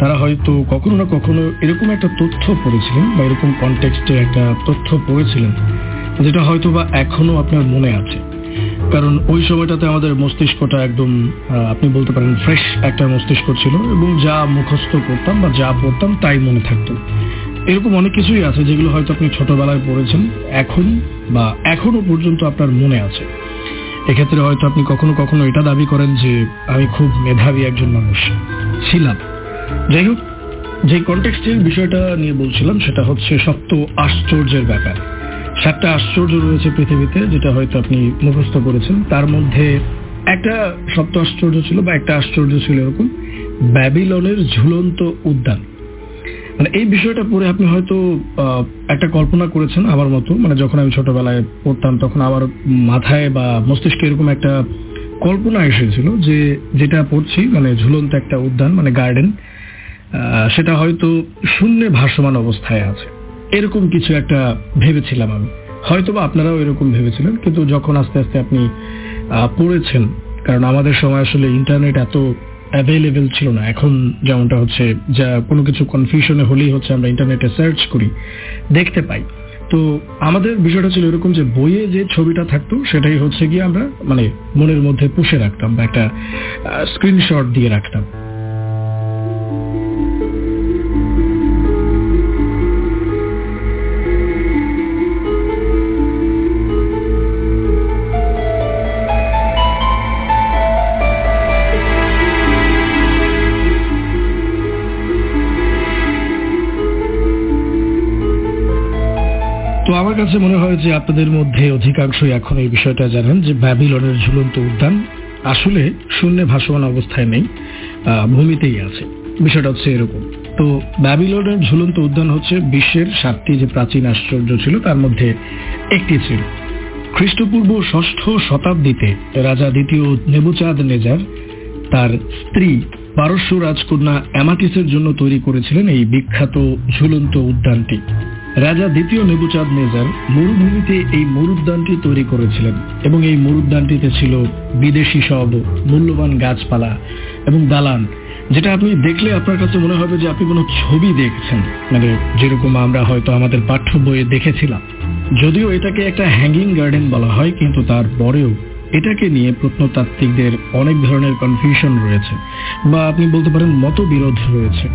তারা হয়তো কখনো না কখনো এরকম একটা তথ্য পড়েছিলেন বা এরকম কনটেক্সটে একটা তথ্য পড়েছিলেন, যেটা হয়তো বা এখনও আপনার মনে আছে। কারণ ওই সময়টাতে আমাদের মস্তিষ্কটা একদম আপনি বলতে পারেন ফ্রেশ একটা মস্তিষ্ক ছিল এবং যা মুখস্থ করতাম বা যা পড়তাম তাই মনে থাকতো। এরকম অনেক কিছুই আছে যেগুলো হয়তো আপনি ছোটবেলায় পড়েছেন, এখন বা এখনও পর্যন্ত আপনার মনে আছে। এক্ষেত্রে হয়তো আপনি কখনো কখনো এটা দাবি করেন যে আমি খুব মেধাবী একজন মানুষ ছিলাম। যাই হোক, যে কন্টেক্সটের বিষয়টা নিয়ে বলছিলাম, সেটা হচ্ছে সপ্ত আশ্চর্যের ব্যাপার। সাতটা আশ্চর্য রয়েছে পৃথিবীতে, যেটা হয়তো আপনি মুখস্থ করেছেন। তার মধ্যে একটা সপ্ত আশ্চর্য ছিল বা একটা আশ্চর্য ছিল এরকম, ব্যাবিলনের ঝুলন্ত উদ্যান। মানে এই বিষয়টা পড়ে আপনি হয়তো একটা কল্পনা করেছেন আমার মতো। মানে যখন আমি ছোটবেলায় পড়তাম, তখন আমার মাথায় বা মস্তিষ্কে এরকম একটা কল্পনা এসেছিল যে যেটা পড়ছি মানে ঝুলন্ত একটা উদ্যান মানে গার্ডেন সেটা হয়তো শূন্যে ভাসমান অবস্থায় আছে। এরকম কিছু একটা ভেবেছিলাম আমি। হয়তো বা আপনারাও এরকম ভেবেছিলেন, কিন্তু যখন আস্তে আস্তে আপনি পড়েছেন, কারণ আমাদের সময় আসলে ইন্টারনেট এত অ্যাভেলেবেল ছিল না, এখন যেমনটা হচ্ছে, যা কোনো কিছু কনফিউশনে হলেই হচ্ছে আমরা ইন্টারনেটে সার্চ করি, দেখতে পাই। তো আমাদের বিষয়টা ছিল এরকম যে বইয়ে যে ছবিটা থাকতো, সেটাই হচ্ছে গিয়ে আমরা মানে মনের মধ্যে পুষে রাখতাম বা একটা স্ক্রিনশট দিয়ে রাখতাম। আমার কাছে মনে হয় যে আপনাদের মধ্যে অধিকাংশই এখন এই বিষয়টা জানেন যে ব্যাবিলনের ঝুলন্ত উদ্যান আসলে শূন্যে ভাসমান অবস্থায় নেই ভূমিতেই আছে। বিষয়টা হচ্ছে এরকম। তো ব্যাবিলনের ঝুলন্ত উদ্যান হচ্ছে বিশ্বের সাতটি যে প্রাচীন আশ্চর্য ছিল, তার মধ্যে একটি ছিল। খ্রিস্টপূর্ব ষষ্ঠ শতাব্দীতে রাজা দ্বিতীয় নেবুচাঁদ নেজার তার স্ত্রী পারস্য রাজকন্যা অ্যামাটিসের জন্য তৈরি করেছিলেন এই বিখ্যাত ঝুলন্ত উদ্যানটি। রাজা দ্বিতীয় নেবুচাঁদ নেজার মরুভূমিতে এই মরুদ্যানটি তৈরি করেছিলেন এবং এই মরুদ্যানটিতে ছিল বিদেশি সব মূল্যবান গাছপালা এবং দালান, যেটা আপনি দেখলে আপনার কাছে মনে হবে যে আপনি কোনো ছবি দেখছেন। মানে যেরকম আমরা হয়তো আমাদের পাঠ্য বইয়ে দেখেছিলাম। যদিও এটাকে একটা হ্যাঙ্গিং গার্ডেন বলা হয়, কিন্তু তার পরেও এটাকে নিয়ে প্রত্নতাত্ত্বিকদের অনেক ধরনের কনফিউশন রয়েছে বা আপনি বলতে পারেন মতবিরোধ রয়েছে।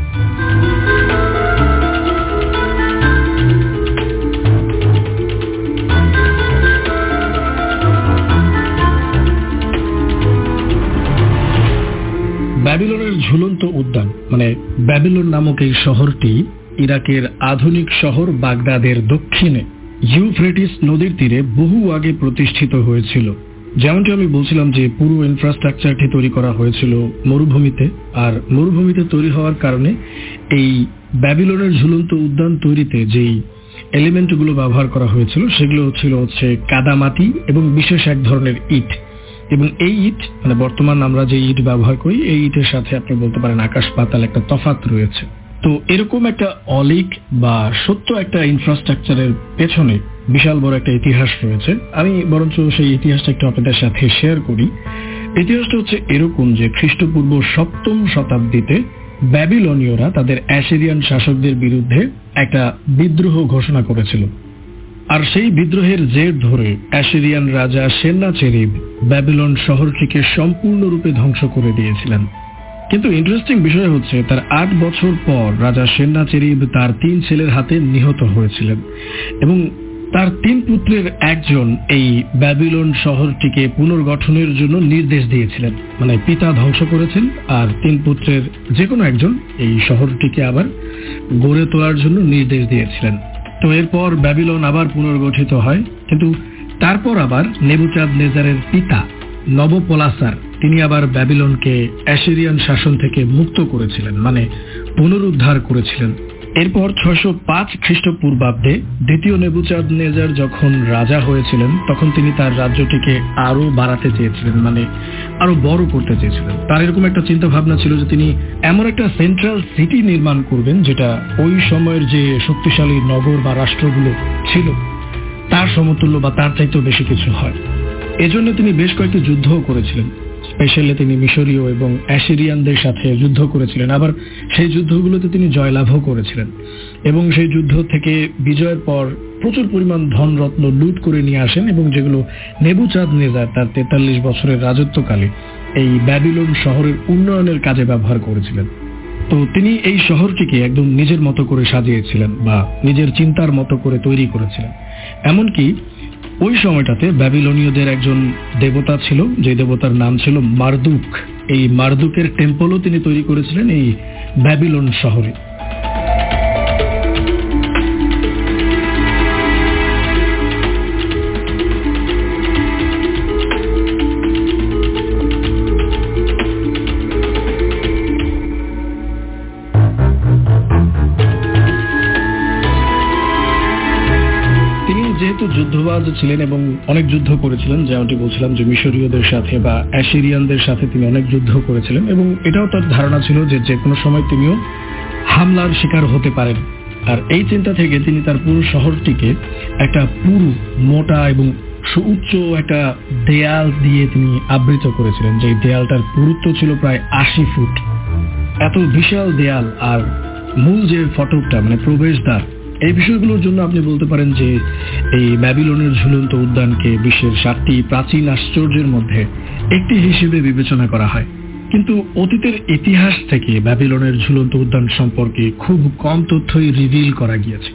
ঝুলন্ত উদ্যান মানে ব্যাবিলন নামক এই শহরটি ইরাকের আধুনিক শহর বাগদাদের দক্ষিণে, ইউফ্রেটিস নদীর তীরে বহু আগে প্রতিষ্ঠিত হয়েছিল। যেমনটি আমি বলছিলাম যে পুরো ইনফ্রাস্ট্রাকচারটি তৈরি করা হয়েছিল মরুভূমিতে, আর মরুভূমিতে তৈরি হওয়ার কারণে এই ব্যাবিলনের ঝুলন্ত উদ্যান তৈরিতে যেই এলিমেন্টগুলো ব্যবহার করা হয়েছিল, সেগুলো ছিল হচ্ছে কাদামাটি এবং বিশেষ এক ধরনের ইট। এবং এই ইট মানে বর্তমান আমরা যে ইট ব্যবহার করি, এই ইটের সাথে আপনি বলতে পারেন আকাশ পাতাল একটা তফাত রয়েছে। তো এরকম একটা অলিক বা সত্য একটা ইনফ্রাস্ট্রাকচারের পেছনে বিশাল বড় একটা ইতিহাস রয়েছে। আমি বরঞ্চ সেই ইতিহাসটা একটু আপনাদের সাথে শেয়ার করি। ইতিহাসটা হচ্ছে এরকম যে খ্রিস্টপূর্ব সপ্তম শতাব্দীতে ব্যাবিলনীয়রা তাদের অ্যাসিরিয়ান শাসকদের বিরুদ্ধে একটা বিদ্রোহ ঘোষণা করেছিল। আর সেই বিদ্রোহের জের ধরে অ্যাসিরিয়ান রাজা সেন্না চেরিব ব্যাবিলন শহরটিকে সম্পূর্ণরূপে ধ্বংস করে দিয়েছিলেন। কিন্তু ইন্টারেস্টিং বিষয় হচ্ছে, তার আট বছর পর রাজা সেন্না চেরিব তার তিন ছেলের হাতে নিহত হয়েছিলেন এবং তার তিন পুত্রের একজন এই ব্যাবিলন শহরটিকে পুনর্গঠনের জন্য নির্দেশ দিয়েছিলেন। মানে পিতা ধ্বংস করেছেন আর তিন পুত্রের যে কোনো একজন এই শহরটিকে আবার গড়ে তোলার জন্য নির্দেশ দিয়েছিলেন। তো এরপর ব্যাবিলন আবার পুনর্গঠিত হয়। কিন্তু তারপর আবার নেবুচাঁদ নেজারের পিতা নবপলাসার, তিনি আবার ব্যাবিলনকে অ্যাসিরিয়ান শাসন থেকে মুক্ত করেছিলেন মানে পুনরুদ্ধার করেছিলেন। এরপর ছয়শো পাঁচ খ্রিস্টপূর্বাব্দে দ্বিতীয় নেবুচাঁদ নেজার যখন রাজা হয়েছিলেন, তখন তিনি তার রাজ্যটিকে আরও বাড়াতে চেয়েছিলেন মানে আরও বড় করতে চেয়েছিলেন। তার এরকম একটা চিন্তা ভাবনা ছিল যে তিনি এমন একটা সেন্ট্রাল সিটি নির্মাণ করবেন যেটা ওই সময়ের যে শক্তিশালী নগর বা রাষ্ট্রগুলো ছিল, তার সমতুল্য বা তার চাইতেও বেশি কিছু হয়। এজন্য তিনি বেশ কয়েকটি যুদ্ধও করেছিলেন। স্পেশালি তিনি মিশরীয় এবং অ্যাসিরিয়ানদের সাথে যুদ্ধ করেছিলেন। আবার সেই যুদ্ধগুলোতে তিনি জয়লাভও করেছিলেন। এবং সেই যুদ্ধ থেকে বিজয়ের পর প্রচুর পরিমাণ ধনরত্ন লুট করে নিয়ে আসেন এবং যেগুলো নেবুচাঁদ নেজার, তার তেতাল্লিশ বছরের রাজত্বকালে এই ব্যাবিলন শহরের উন্নয়নের কাজে ব্যবহার করেছিলেন। তো তিনি এই শহরটিকে একদম নিজের মতো করে সাজিয়েছিলেন বা নিজের চিন্তার মতো করে তৈরি করেছিলেন। এমনকি ওই সময়টাতে ব্যাবিলনীয়দের একজন দেবতা ছিল, যে দেবতার নাম ছিল মারদুক। এই মারদুকের টেম্পলও তিনি তৈরি করেছিলেন এই ব্যাবিলন শহরে। যুদ্ধবাজ ছিলেন এবং অনেক যুদ্ধ করেছিলেন, যেমনটি বলছিলাম যে মিশরীয়দের সাথে বা অ্যাসিরিয়ানদের সাথে তিনি অনেক যুদ্ধ করেছিলেন এবং এটাও তার ধারণা ছিল যে যে কোনো সময় তিনিও হামলার শিকার হতে পারেন। আর এই চিন্তা থেকে তিনি তার পুরো শহরটিকে একটা পুরু, মোটা এবং সুউচ্চ একটা দেয়াল দিয়ে তিনি আবৃত করেছিলেন, যে দেয়ালটার পুরুত্ব ছিল প্রায় আশি ফুট। এত বিশাল দেয়াল আর মূল যে ফটকটা মানে প্রবেশদ্বার, এই বিষয়গুলোর জন্য আপনি বলতে পারেন যে এই ব্যাবিলনের ঝুলন্ত উদ্যানকে বিশ্বের সাতটি প্রাচীন আশ্চর্যের মধ্যে একটি হিসেবে বিবেচনা করা হয়। কিন্তু অতীতের ইতিহাস থেকে ব্যাবিলনের ঝুলন্ত উদ্যান সম্পর্কে খুব কম তথ্যই রিভিল করা গিয়েছে।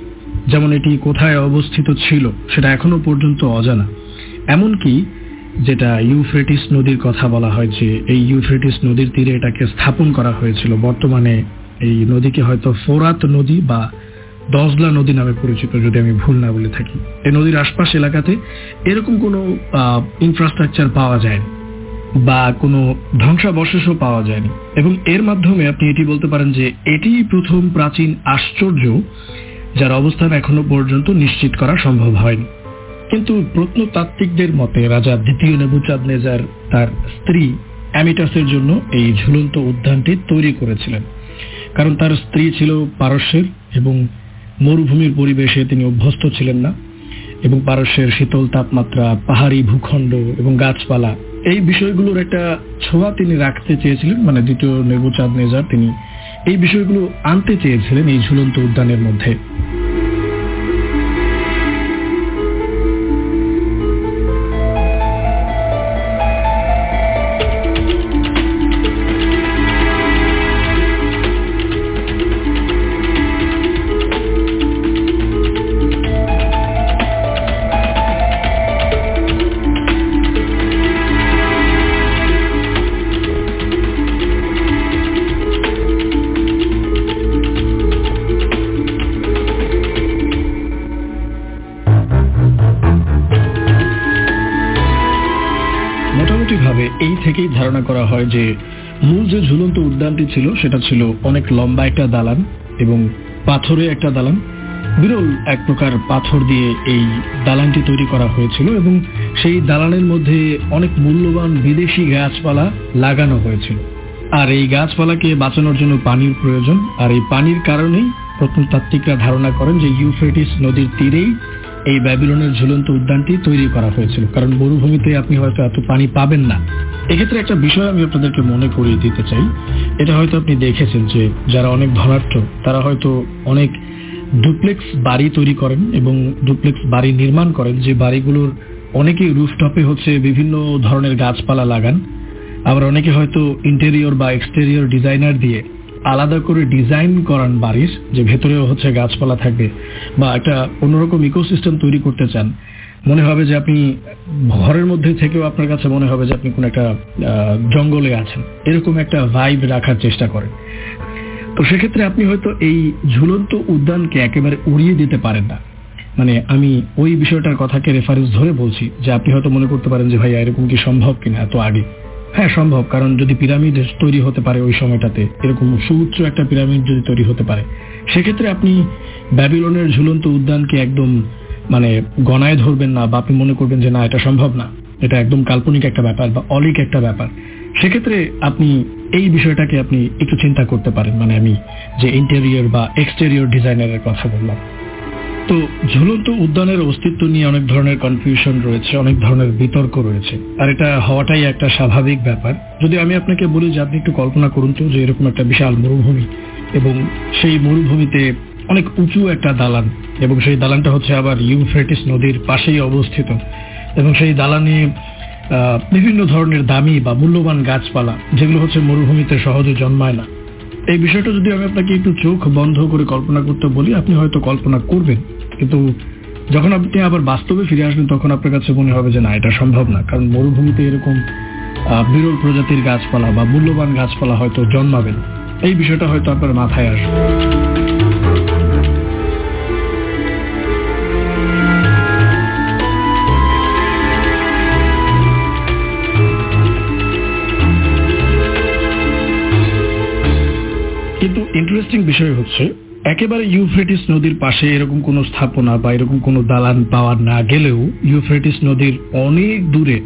যেমন এটি কোথায় অবস্থিত ছিল, সেটা এখনও পর্যন্ত অজানা। এমনকি যেটা ইউফ্রেটিস নদীর কথা বলা হয় যে এই ইউফ্রেটিস নদীর তীরে এটাকে স্থাপন করা হয়েছিল, বর্তমানে এই নদীকে হয়তো ফোরাত নদী বা দশলা নদী নামে পরিচিত, যদি আমি ভুল না বলে থাকি। এই নদীর আশপাশ এলাকাতে এরকম কোনো ইনফ্রাস্ট্রাকচার পাওয়া যায়নি বা কোনো ধ্বংসাবশেষও পাওয়া যায়নি। এবং এর মাধ্যমে আপনি এটি বলতে পারেন যে এটি প্রথম প্রাচীন আশ্চর্য যার অবস্থান এখনও পর্যন্ত নিশ্চিত করা সম্ভব হয়নি। কিন্তু প্রত্নতাত্ত্বিকদের মতে রাজা দ্বিতীয় নেবুচাঁদ নেজার তার স্ত্রী অ্যামিটাসের জন্য এই ঝুলন্ত উদ্যানটি তৈরি করেছিলেন। কারণ তার স্ত্রী ছিল পারস্যের এবং মরুভূমির পরিবেশে তিনি অভ্যস্ত ছিলেন না এবং পারস্যের শীতল তাপমাত্রা, পাহাড়ি ভূখণ্ড এবং গাছপালা এই বিষয়গুলোর একটা ছোঁয়া তিনি রাখতে চেয়েছিলেন মানে দ্বিতীয় নেবুচাঁদ নেজার তিনি এই বিষয়গুলো আনতে চেয়েছিলেন এই ঝুলন্ত উদ্যানের মধ্যে। ধারণা করা হয় যে মূল যে ঝুলন্ত উদ্যানটি ছিল, সেটা ছিল অনেক লম্বা একটা দালান এবং পাথরে একটা দালান। বিরল এক প্রকার পাথর দিয়ে এই দালানটি তৈরি করা হয়েছিল এবং সেই দালানের মধ্যে অনেক মূল্যবান বিদেশি গাছপালা লাগানো হয়েছিল। আর এই গাছপালাকে বাঁচানোর জন্য পানির প্রয়োজন। আর এই পানির কারণেই প্রত্নতাত্ত্বিকরা ধারণা করেন যে ইউফ্রেটিস নদীর তীরেই এই ব্যাবিলনের ঝুলন্ত উদ্যানটি তৈরি করা হয়েছিল। কারণ মরুভূমিতে আপনি হয়তো এত পানি পাবেন না। এক্ষেত্রে একটা বিষয় আমি আপনাদেরকে মনে করিয়ে দিতে চাই। এটা হয়তো আপনি দেখেছেন যে যারা অনেক ধনাঢ্য, তারা হয়তো অনেক ডুপ্লেক্স বাড়ি তৈরি করেন এবং ডুপ্লেক্স বাড়ি নির্মাণ করেন। যে বাড়িগুলোর অনেকেই রুফটপে হচ্ছে বিভিন্ন ধরনের গাছপালা লাগান। আবার অনেকে হয়তো ইন্টেরিয়র বা এক্সটেরিয়র ডিজাইনার দিয়ে আলাদা করে ডিজাইন করান বাড়ির যে ভেতরেও হচ্ছে গাছপালা থাকবে, বা একটা অন্যরকম ইকোসিস্টেম তৈরি করতে চান, মনে হবে যে আপনি ঘরের মধ্যে থেকেও আপনার কাছে মনে হবে যে আপনি কোন একটা জঙ্গলে আছেন। এরকম একটা ভাইব রাখার চেষ্টা করেন। তো সেক্ষেত্রে আপনি হয়তো এই ঝুলন্ত উদ্যানকে একেবারে উড়িয়ে দিতে পারেন না। মানে আমি ওই বিষয়টার কথাকে রেফারেন্স ধরে বলছি, যে আপনি হয়তো মনে করতে পারেন যে ভাই এরকম কি সম্ভব কিনা এত আগে। হ্যাঁ সম্ভব, কারণ যদি পিরামিড তৈরি হতে পারে ওই সময়টাতে, এরকম সুউচ্চ একটা পিরামিড যদি তৈরি হতে পারে, সেক্ষেত্রে আপনি ব্যাবিলনের ঝুলন্ত উদ্যানকে একদম মানে গণায় ধরবেন না বা আপনি মনে করবেন যে না, এটা সম্ভব না। এটা একদম কাল্পনিক একটা ব্যাপার বা অলিক একটা ব্যাপার। সেক্ষেত্রে আপনি এই বিষয়টাকে আপনি একটু চিন্তা করতে পারেন। মানে আমি যে ইন্টেরিয়র বা এক্সটেরিয়র ডিজাইনারের কথা বললাম। তো ঝুলন্ত উদ্যানের অস্তিত্ব নিয়ে অনেক ধরনের কনফিউশন রয়েছে, অনেক ধরনের বিতর্ক রয়েছে। আর এটা হওয়াটাই একটা স্বাভাবিক ব্যাপার। যদি আমি আপনাকে বলি যে আপনি একটু কল্পনা করুন তো যে এরকম একটা বিশাল মরুভূমি এবং সেই মরুভূমিতে অনেক উঁচু একটা দালান এবং সেই দালানটা হচ্ছে আবার ইউফ্রেটিস নদীর পাশেই অবস্থিত এবং সেই দালানে বিভিন্ন ধরনের দামি বা মূল্যবান গাছপালা, যেগুলো হচ্ছে মরুভূমিতে সহজে জন্মায় না। এই বিষয়টা যদি আমি আপনাকে একটু চোখ বন্ধ করে কল্পনা করতে বলি, আপনি হয়তো কল্পনা করবেন কিন্তু যখন আপনি আবার বাস্তবে ফিরে আসবেন, তখন আপনার কাছে মনে হবে যে না, এটা সম্ভব না। কারণ মরুভূমিতে এরকম বিরল প্রজাতির গাছপালা বা মূল্যবান গাছপালা হয়তো জন্মাবেন এই বিষয়টা হয়তো আপনার মাথায় আসবে। কিন্তু ইন্টারেস্টিং বিষয় হচ্ছে একেবারে ইউফ্রেটিস নদীর পাশে এরকম কোনো স্থাপনা বা এরকম কোনো দালান পাওয়া না গেলেও ইউফ্রেটিস নদীর অনেক দূরে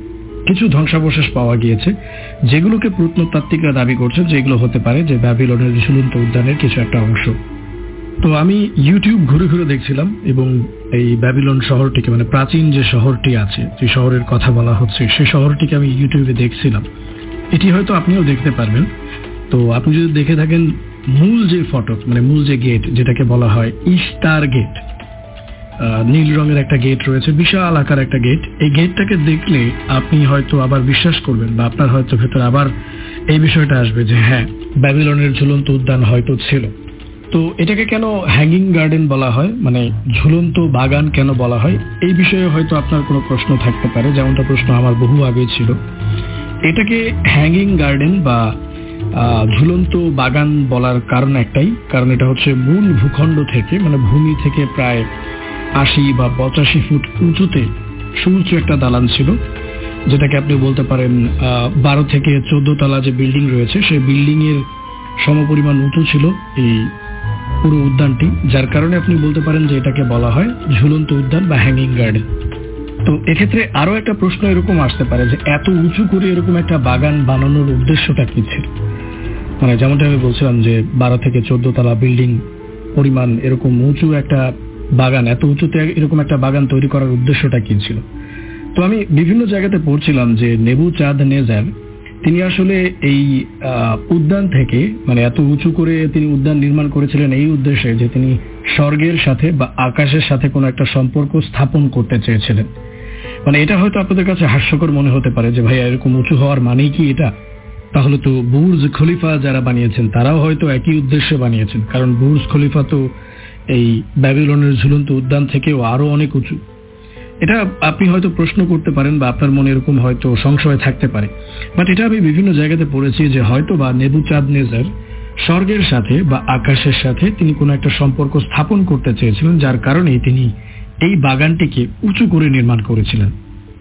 কিছু ধ্বংসাবশেষ পাওয়া গিয়েছে, যেগুলোকে প্রত্নতাত্ত্বিকরা দাবি করছে যেগুলো হতে পারে, যে ব্যাবিলনের ঝুলন্ত উদ্যানের কিছু একটা অংশ। তো আমি ইউটিউব ঘুরে ঘুরে দেখছিলাম এবং এই ব্যাবিলন শহরটিকে মানে প্রাচীন যে শহরটি আছে, যে শহরের কথা বলা হচ্ছে, সে শহরটিকে আমি ইউটিউবে দেখছিলাম। এটি হয়তো আপনিও দেখতে পারবেন। তো আপনি যদি দেখে থাকেন মূল যে ফটক মানে মূল যে গেট যেটাকে বলা হয় ইস্তার গেট নীল রঙের একটা গেট রয়েছে, বিশাল আকার একটা গেট এই গেটটাকে দেখলে আপনি হয়তো আবার বিশ্বাস করবেন বা আপনার হয়তো ভেতরে আবার এই বিষয়টা আসবে যে হ্যাঁ ব্যাবিলনের ঝুলন্ত উদ্যান হয়তো ছিল। তো এটাকে কেন হ্যাঙ্গিং গার্ডেন বলা হয়? মানে ঝুলন্ত বাগান কেন বলা হয়? এই বিষয়ে হয়তো আপনার কোনো প্রশ্ন থাকতে পারে। যেমনটা প্রশ্ন আমার বহু আগে ছিল। এটাকে হ্যাঙ্গিং গার্ডেন বা ঝুলন্ত বাগান বলার কারণ একটাই, কারণ এটা হচ্ছে মূল ভূখণ্ড থেকে মানে ভূমি থেকে প্রায় আশি বা পঁচাশি ফুট উঁচুতে সুউচ্চ একটা দালান ছিল, যেটাকে আপনি বলতে পারেন বারো থেকে চোদ্দ তলা যে বিল্ডিং রয়েছে, সেই বিল্ডিং এর সমপরিমাণ উঁচু ছিল এই পুরো উদ্যানটি, যার কারণে আপনি বলতে পারেন যে এটাকে বলা হয় ঝুলন্ত উদ্যান বা হ্যাঙ্গিং গার্ডেন তো এক্ষেত্রে আরও একটা প্রশ্ন এরকম আসতে পারে যে, এত উঁচু করে এরকম একটা বাগান বানানোর উদ্দেশ্যটা কি ছিল? মানে যেমনটা আমি বলছিলাম যে বারো থেকে চোদ্দ তলা বিল্ডিং পরিমাণ এরকম উঁচু একটা বাগান, এত উঁচুতে এরকম একটা বাগান তৈরি করার উদ্দেশ্যটা কি ছিল? তো আমি বিভিন্ন জায়গাতে পড়ছিলাম যে নেবু চাঁদ নেজার, তিনি আসলে এই উদ্যান থেকে মানে এত উঁচু করে তিনি উদ্যান নির্মাণ করেছিলেন এই উদ্দেশ্যে যে তিনি স্বর্গের সাথে বা আকাশের সাথে কোনো একটা সম্পর্ক স্থাপন করতে চেয়েছিলেন। মানে এটা হয়তো আপনাদের কাছে হাস্যকর মনে হতে পারে যে ভাই এরকম উঁচু হওয়ার মানেই কি এটা? তাহলে তো বুর্জ খলিফা যারা বানিয়েছেন, তারাও হয়তো একই উদ্দেশ্যে বানিয়েছেন। কারণ বুর্জ খলিফা তো এই ব্যাবিলনের ঝুলন্ত উদ্যান থেকেও আরও অনেক উঁচু। এটা আপনি হয়তো প্রশ্ন করতে পারেন বা আপনার মনে এরকম হয়তো সংশয় থাকতে পারে। বাট এটা আমি বিভিন্ন জায়গাতে পড়েছি যে হয়তো বা নেবু চাঁদ নেজার স্বর্গের সাথে বা আকাশের সাথে তিনি কোনো একটা সম্পর্ক স্থাপন করতে চেয়েছিলেন, যার কারণে তিনি এই বাগানটিকে উঁচু করে নির্মাণ করেছিলেন।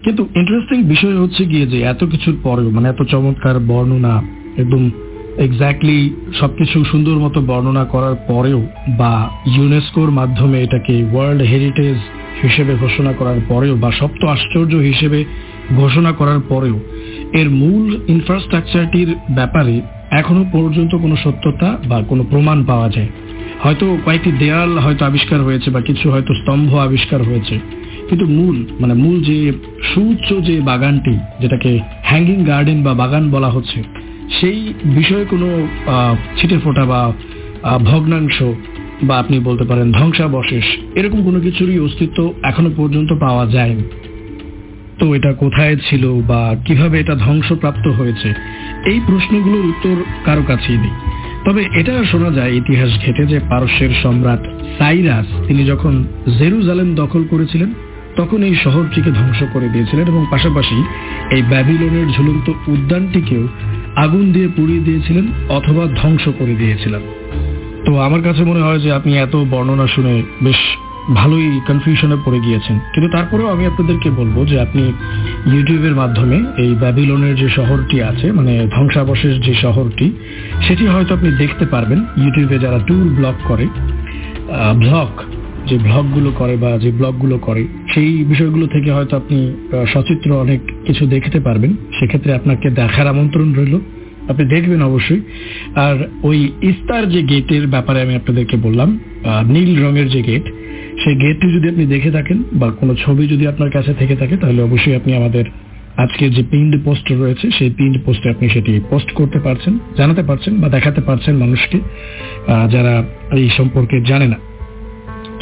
কিন্তু ইন্টারেস্টিং বিষয় হচ্ছে গিয়ে যে এত কিছুর পরেও মানে এত চমৎকার বর্ণনা একদম এক্স্যাক্টলি সবকিছু সুন্দর মতো বর্ণনা করার পরেও বা ইউনেস্কোর মাধ্যমে এটাকে ওয়ার্ল্ড হেরিটেজ হিসেবে ঘোষণা করার পরেও বা সপ্ত আশ্চর্য হিসেবে ঘোষণা করার পরেও, এর মূল ইনফ্রাস্ট্রাকচারটির ব্যাপারে এখনও পর্যন্ত কোনো সত্যতা বা কোনো প্রমাণ পাওয়া যায়। হয়তো কয়েকটি দেয়াল হয়তো আবিষ্কার হয়েছে বা কিছু হয়তো স্তম্ভ আবিষ্কার হয়েছে। কিন্তু মূল মানে মূল যে সুউচ্চ যে বাগানটি, যেটাকে হ্যাঙ্গিং গার্ডেন বা বাগান বলা হচ্ছে, সেই বিষয়ে কোনো ছিটে ফোটা বা ভগ্নাংশ বা আপনি বলতে পারেন ধ্বংসাবশেষ, এরকম কোনো কিছুরই অস্তিত্ব এখনও পর্যন্ত পাওয়া যায়নি। তো এটা কোথায় ছিল বা কীভাবে এটা ধ্বংসপ্রাপ্ত হয়েছে, এই প্রশ্নগুলোর উত্তর কারও কাছেই নেই। তবে এটা শোনা যায়, ইতিহাস ঘেটে যে পারস্যের সম্রাট সাইরাস, তিনি যখন জেরুজালেম দখল করেছিলেন তখন এই শহরটিকে ধ্বংস করে দিয়েছিলেন এবং পাশাপাশি এই ব্যাবিলনের ঝুলন্ত উদ্যানটিকেও আগুন দিয়ে পুড়িয়ে দিয়েছিলেন অথবা ধ্বংস করে দিয়েছিলেন। তো আমার কাছে মনে হয় যে আপনি এত বর্ণনা শুনে বেশ ভালোই কনফিউশনে পড়ে গিয়েছেন। কিন্তু তারপরেও আমি আপনাদেরকে বলব যে আপনি ইউটিউবের মাধ্যমে এই ব্যাবিলনের যে শহরটি আছে মানে ধ্বংসাবশেষ যে শহরটি, সেটি হয়তো আপনি দেখতে পারবেন। ইউটিউবে যারা ট্যুর ব্লগ করে ব্লগ যে ব্লগগুলো করে বা যে ব্লগগুলো করে, সেই বিষয়গুলো থেকে হয়তো আপনি সচিত্র অনেক কিছু দেখতে পারবেন। সেক্ষেত্রে আপনাকে দেখার আমন্ত্রণ রইল। আপনি দেখবেন অবশ্যই। আর ওই ইস্তার যে গেটের ব্যাপারে আমি আপনাদেরকে বললাম নীল রঙের যে গেট সেই গেটটি যদি আপনি দেখে থাকেন বা কোনো ছবি যদি আপনার কাছে থেকে থাকে, তাহলে অবশ্যই আপনি আমাদের আজকের যে পিন্ড পোস্ট রয়েছে, সেই পিন্ড পোস্টে আপনি সেটি পোস্ট করতে পারছেন, জানাতে পারছেন বা দেখাতে পারছেন মানুষকে যারা এই সম্পর্কে জানে না।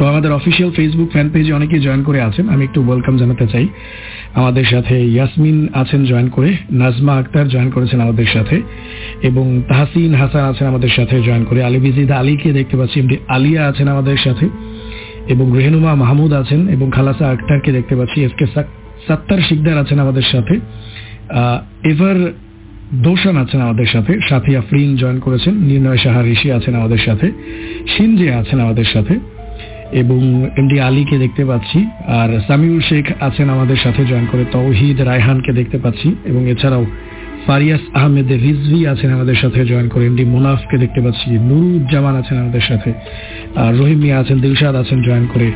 তো আমাদের অফিসিয়াল ফেসবুক ফ্যান পেজে অনেকে জয়েন করে আছেন। আমি একটু ওয়েলকাম জানাতে চাই। আমাদের সাথে ইয়াসমিন আছেন জয়েন করে নাজমা আক্তার জয়েন করেছেন আমাদের সাথে, এবং তাহসিন হাসান আছেন আমাদের সাথে জয়েন করে আলী বিজিদ আলীকে দেখতে পাচ্ছি, এমডি আলিয়া আছেন আমাদের সাথে, এবং রেহনুমা মাহমুদ আছেন, এবং খালাসা আক্তারকে দেখতে পাচ্ছি, এস কে সাত্তার শিকদার আছেন আমাদের সাথে এভার দোষান আছেন আমাদের সাথে, সাথী আফরিন জয়েন করেছেন, নির্ণয় সাহা ঋষি আছেন আমাদের সাথে, সিনজে আছেন আমাদের সাথে এবং এমডি আলীকে দেখতে পাচ্ছি, আর সামিউল শেখ আছেন আমাদের সাথে জয়েন করে তৌহিদ রায়হানকে দেখতে পাচ্ছি, এবং এছাড়াও ফারিয়াস আহমেদ রিজভি আছেন আমাদের সাথে জয়েন করে এমডি মুনাফকে দেখতে পাচ্ছি, নুরুজ্জামান আছেন আমাদের সাথে, আর রহিম মিয়া আছেন, দিলশাদ আছেন জয়েন করে,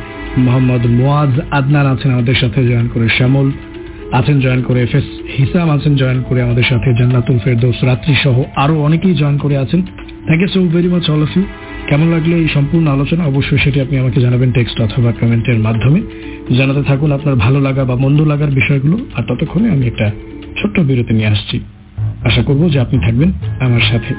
মোহাম্মদ মোয়াজ আদনান আছেন আমাদের সাথে জয়েন করে, শ্যামল আছেন জয়েন করে এফ এস হিসাম আছেন জয়েন করে আমাদের সাথে, জান্নাতুল ফেরদৌস রাত্রি সহ আরও অনেকেই জয়েন করে আছেন। Thank you so very much all of you কেমন লাগল এই সম্পূর্ণ আলোচনা? অবশ্যই সেটি আপনি আমাকে জানাবেন টেক্সট অথবা কমেন্টের মাধ্যমে। জানাতে থাকুন আপনার ভালো লাগা বা মন্দ লাগার বিষয়গুলো। আর ততক্ষণে আমি একটা ছোট্ট বিরতি নিয়ে আসছি। আশা করব যে আপনি থাকবেন আমার সাথে।